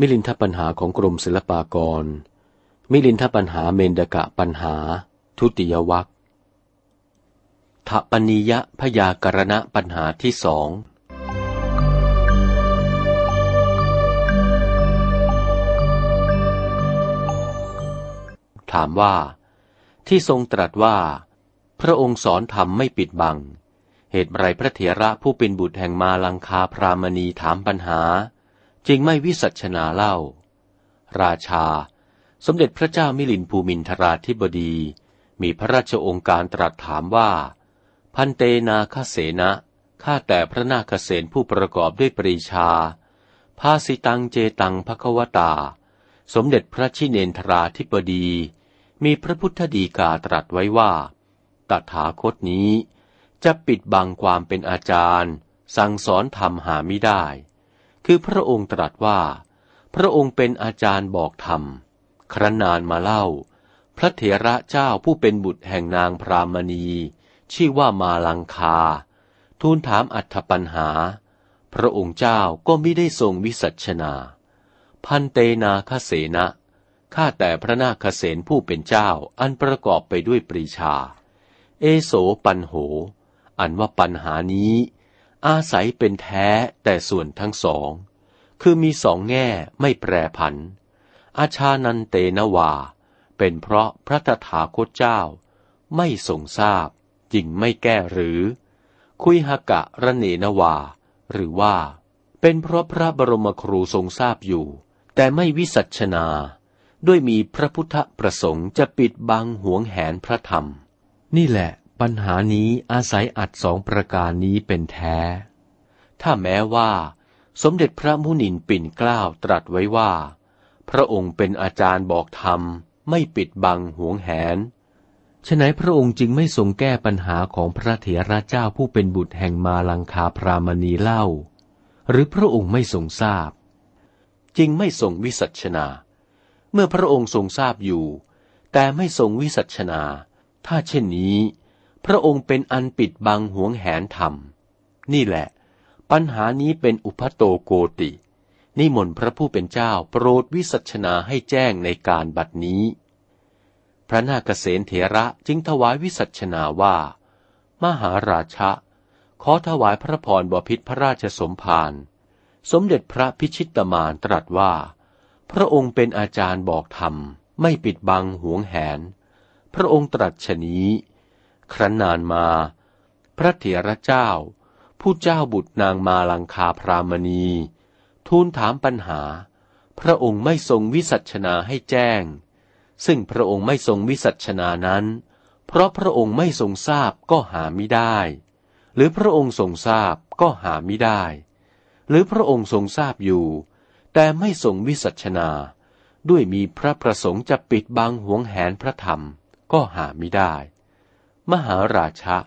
มิลินทปัญหาของกรมศิลปากร มิลินทปัญหาเมนดกะปัญหา ทุติยวัคทปนิยะพยากรณะปัญหาที่สอง ถามว่า ที่ทรงตรัสว่า พระองค์สอนธรรมไม่ปิดบัง เหตุไรพระเถระผู้เป็นบุตรแห่งมาลังคาพรามณีถามปัญหา จึงไม่วิสัชนาเล่า ราชา สมเด็จพระเจ้ามิลินภูมินทราธิบดี มีพระราชองค์การตรัสถามว่า พันเตนาคเสนะข้าแต่พระนาคเสนผู้ประกอบด้วยปรีชา ภาสิตังเจตังภควตา สมเด็จพระชิเนนทราธิบดี มีพระพุทธดีกาตรัสไว้ว่า ตถาคตนี้จะปิดบังความเป็นอาจารย์ สั่งสอนธรรมหาไม่ได้ คือพระองค์ตรัสว่า พระองค์เป็นอาจารย์บอกธรรม ครั้นนานมาเล่า พระเถระเจ้าผู้เป็นบุตรแห่งนางพรามณี ชื่อว่ามาลังคา ทูลถามอัธปัญหา พระองค์เจ้าก็ไม่ได้ทรงวิสัชนา พันเตนาคเสนะข้าแต่พระนาคเสนผู้เป็นเจ้าอันประกอบไปด้วยปรีชา เอโสปันโห อันว่าปัญหานี้ อาศัยเป็นแท้แต่ส่วนทั้งสอง คือมีสองแง่ไม่แปรผัน อาชานันเตนวา เป็นเพราะพระตถาคตเจ้า ไม่ทรงทราบจริงไม่แก้หรือ คุยหกะระเนนวา หรือว่า เป็นเพราะพระบรมครูทรงทราบอยู่ แต่ไม่วิสัชนา ด้วยมีพระพุทธประสงค์จะปิดบังหวงแหนพระธรรม นี่แหละ ปัญหานี้อาศัยอัดสองประการนี้เป็นแท้ ถ้าแม้ว่า สมเด็จพระมุนินปิ่นเกล้าตรัสไว้ว่า พระองค์เป็นอาจารย์บอกธรรม ไม่ปิดบังหวงแหนฉะนัยพระองค์จึงไม่ทรงแก้ปัญหาของพระเถระเจ้าผู้เป็นบุตรแห่งมาลังคาพรามณีเล่า หรือพระองค์ไม่ทรงทราบ จึงไม่ทรงวิสัชนา เมื่อพระองค์ทรงทราบอยู่ แต่ไม่ทรงวิสัชนา ถ้าเช่นนี้ พระองค์เป็นอันปิดบังหวงแหนธรรม นี่แหละ ปัญหานี้เป็นอุปโตโกติ นิมนต์พระผู้เป็นเจ้าโปรดวิสัชนาให้แจ้งในการบัดนี้ พระนาคเษนเถระจึงถวายวิสัชนาว่า มหาราชะ ขอถวายพระพรบพิษพระราชสมภารสมเด็จพระพิชิตมารตรัสว่า พระองค์เป็นอาจารย์บอกธรรม ไม่ปิดบังหวงแหน พระองค์ตรัสชนี้ ครั้นนานมา พระเถระเจ้า ผู้เจ้าบุตรนางมาลังคาพรามณี ทูลถามปัญหา พระองค์ไม่ทรงวิสัชนาให้แจ้ง ซึ่งพระองค์ไม่ทรงวิสัชนานั้น เพราะพระองค์ไม่ทรงทราบก็หาไม่ได้ หรือพระองค์ทรงทราบก็หาไม่ได้ หรือพระองค์ทรงทราบอยู่ แต่ไม่ทรงวิสัชนาด้วยมีพระประสงค์จะปิดบังหวงแหนพระธรรมก็หาไม่ได้ มหาราชะ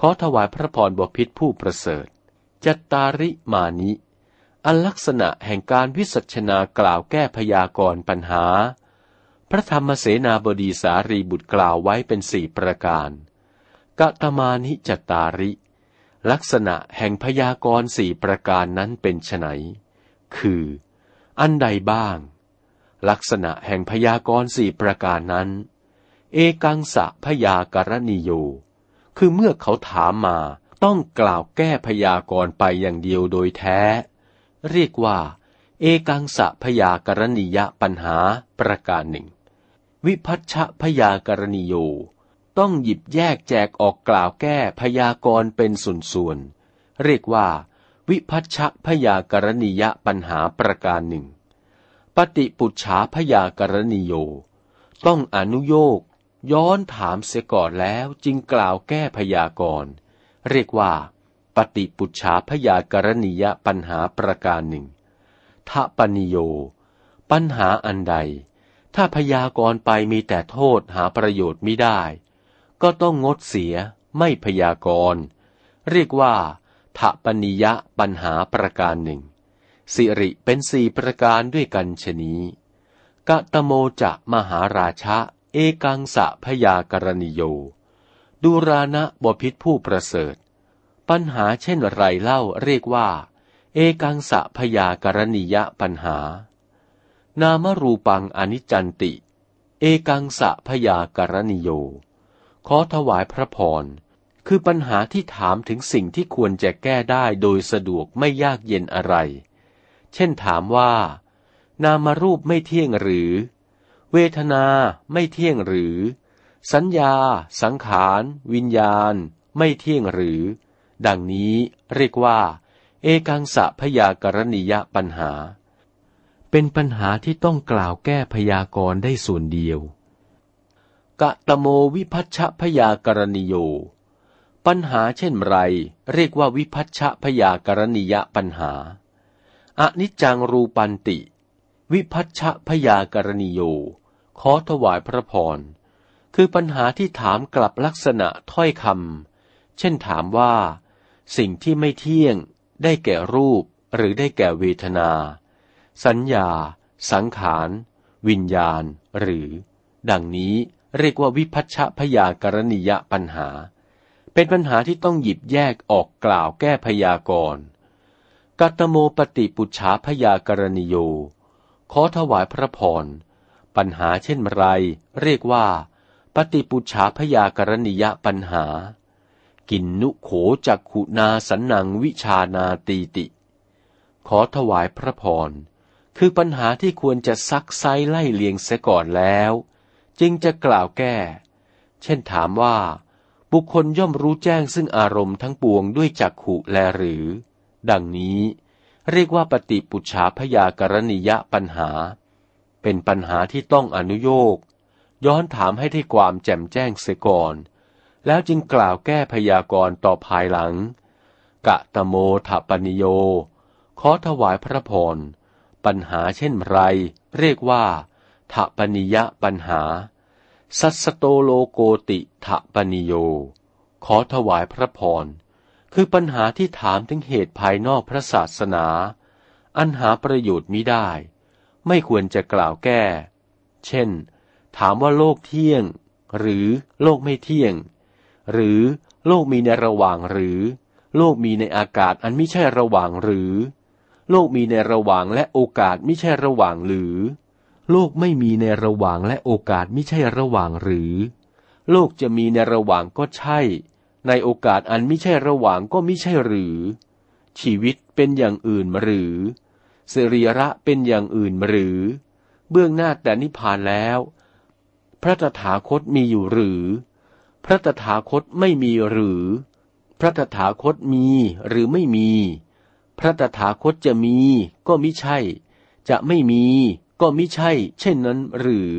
ขอถวายพระพรบพิษผู้ประเสริฐ จัตตาริมานิ อันลักษณะแห่งการวิสัชนากล่าวแก้พยากรปัญหา พระธรรมเสนาบดีสารีบุตรกล่าวไว้เป็นสี่ประการกะตมานิจตาริ ลักษณะแห่งพยากรสี่ประการนั้นเป็นไนคือ อันใดบ้าง ลักษณะแห่งพยากรสี่ประการนั้น เอกังสะพยากรณิโย คือเมื่อเขาถามมาต้องกล่าวแก้พยากรณ์ไปอย่างเดียวโดยแท้ เรียกว่า เอกังสะพยากรณิยะปัญหาประการหนึ่ง วิพัชชพยากรณีโย ต้องหยิบแยกแจกออกกล่าวแก้พยากรณ์เป็นส่วนๆ เรียกว่า วิพัชชพยากรณียะปัญหาประการหนึ่ง ปฏิปุจฉาพยากรณีโย ต้องอนุโยก ย้อนถามเสียก่อนแล้วจึงกล่าวแก้พยากรณ์เรียกว่า ปฏิปุจฉาพยากรณียปัญหาประการหนึ่งทะปนิโย ปัญหาอันใด ถ้าพยากรณ์ไปมีแต่โทษหาประโยชน์ไม่ได้ ก็ต้องงดเสียไม่พยากรณ์เรียกว่าทะปนิยะปัญหาประการหนึ่งสิริเป็นสี่ประการด้วยกันชนี้กะตโมจะมหาราชะ เอกังสะพยากรณิโย ดูรานะบพิษผู้ประเสริฐ ปัญหาเช่นไรเล่าเรียกว่า เอกังสะพยากรณิยะปัญหา นามรูปังอนิจจันติ เอกังสะพยากรณิโย ขอถวายพระพร คือปัญหาที่ถามถึงสิ่งที่ควรจะแก้ได้โดยสะดวกไม่ยากเย็นอะไร เช่นถามว่า นามรูปไม่เที่ยงหรือ เวทนาไม่เที่ยงหรือ สัญญา สังขาร วิญญาณ ไม่เที่ยงหรือ ดังนี้เรียกว่า เอกังสะพยากรณิยปัญหา เป็นปัญหาที่ต้องกล่าวแก้พยากรณ์ได้ส่วนเดียว กะตะโมวิพัชชพยากรณิโย ปัญหาเช่นไร เรียกว่าวิพัชชพยากรณิยปัญหาอนิจจังรูปันติ วิพัชชพยากรณิโย ขอถวายพระพร คือปัญหาที่ถามกลับลักษณะถ้อยคำ เช่นถามว่า สิ่งที่ไม่เที่ยง ได้แก่รูปหรือได้แก่เวทนา สัญญา สังขาร วิญญาณ หรือ ดังนี้เรียกว่าวิพัชชพยากรณียปัญหา เป็นปัญหาที่ต้องหยิบแยกออกกล่าวแก้พยากรณ์กัตโมปฏิปุชฉาพยากรณีโย ขอถวายพระพร ปัญหาเช่นไร เรียกว่า ปฏิปุชาพยากรณียปัญหา กินนุโขจักขุนาสันนังวิชานาตีติ ขอถวายพระพร คือปัญหาที่ควรจะซักไซไล่เลียงเสียก่อนแล้ว จึงจะกล่าวแก้ เช่นถามว่า บุคคลย่อมรู้แจ้งซึ่งอารมณ์ทั้งปวงด้วยจักขุแลหรือ ดังนี้ เรียกว่าปฏิปุจฉาพยากรณียปัญหา เป็นปัญหาที่ต้องอนุโยกย้อนถามให้ได้ความแจ่มแจ้งเสียก่อน แล้วจึงกล่าวแก้พยากรณ์ต่อภายหลัง กะตะโมถปนิโย ขอถวายพระพร ปัญหาเช่นไร เรียกว่าทะปนิยะปัญหา สัสโตโลโกติทะปนิโย ขอถวายพระพร คือปัญหาที่ถามถึงเหตุภายนอกพระศาสนา อันหาประโยชน์มิได้ ไม่ควรจะกล่าวแก้ เช่น ถามว่าโลกเที่ยง หรือโลกไม่เที่ยง หรือโลกมีในระหว่างหรือ โลกมีในอากาศอันไม่ใช่ระหว่างหรือ โลกมีในระหว่างและโอกาสไม่ใช่ระหว่างหรือ โลกไม่มีในระหว่างและโอกาสไม่ใช่ระหว่างหรือ โลกจะมีในระหว่างก็ใช่ ในโอกาสอันไม่ใช่ระหว่างก็ไม่ใช่หรือ ชีวิตเป็นอย่างอื่นหรือสรีระเป็นอย่างอื่นหรือ เบื้องหน้าแต่นิพพานแล้ว พระตถาคตมีอยู่หรือ พระตถาคตไม่มีหรือ พระตถาคตมีหรือไม่มี พระตถาคตจะมีก็มิใช่ จะไม่มีก็มิใช่ เช่นนั้นหรือ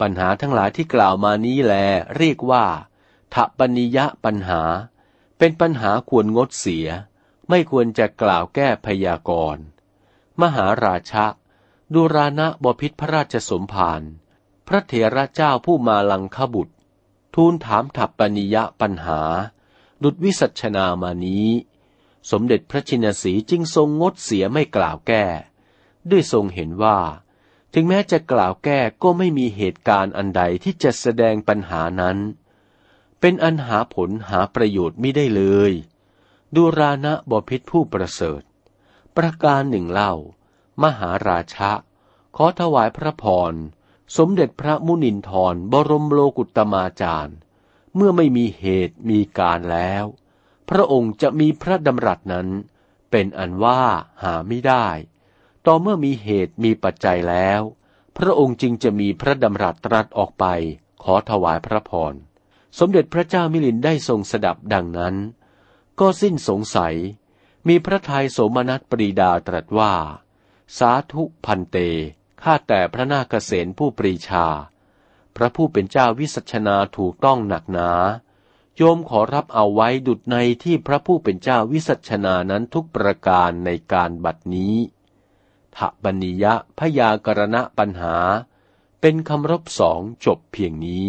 ปัญหาทั้งหลายที่กล่าวมานี้แล เรียกว่า ทปนิยะปัญหา เป็นปัญหาควรงดเสีย ไม่ควรจะกล่าวแก้พยากรณ์มหาราชะดูรานะบพิษพระราชสมภารพระเถระเจ้าผู้มาลังคบุตร ทูลถามถัปปนิยะปัญหา ดุดวิสัชนามานี้ สมเด็จพระชินสีจึงทรงงดเสียไม่กล่าวแก้ ด้วยทรงเห็นว่า ถึงแม้จะกล่าวแก้ก็ไม่มีเหตุการณ์อันใดที่จะแสดงปัญหานั้น เป็นอันหาผลหาประโยชน์ไม่ได้เลย ดูรานะบพิษผู้ประเสริฐ ประการหนึ่งเล่า มหาราชะ ขอถวายพระพร สมเด็จพระมุนินทรบรมโลกุตมาจารย์ เมื่อไม่มีเหตุมีการแล้ว พระองค์จะมีพระดำรัสนั้น เป็นอันว่าหาไม่ได้ ต่อเมื่อมีเหตุมีปัจจัยแล้ว พระองค์จึงจะมีพระดำรัสตรัสออกไป ขอถวายพระพร สมเด็จพระเจ้ามิลินได้ทรงสดับดังนั้น ก็สิ้นสงสัย มีพระทัยโสมนัสปรีดาตรัสว่า สาธุพันเต ข้าแต่พระนาคเษนผู้ปรีชา พระผู้เป็นเจ้าวิสัชนาถูกต้องหนักหนา โยมขอรับเอาไว้ดุดในที่พระผู้เป็นเจ้าวิสัชนานั้นทุกประการในการบัดนี้ทะบัญญะพยากรณะปัญหา เป็นคำรบสองจบเพียงนี้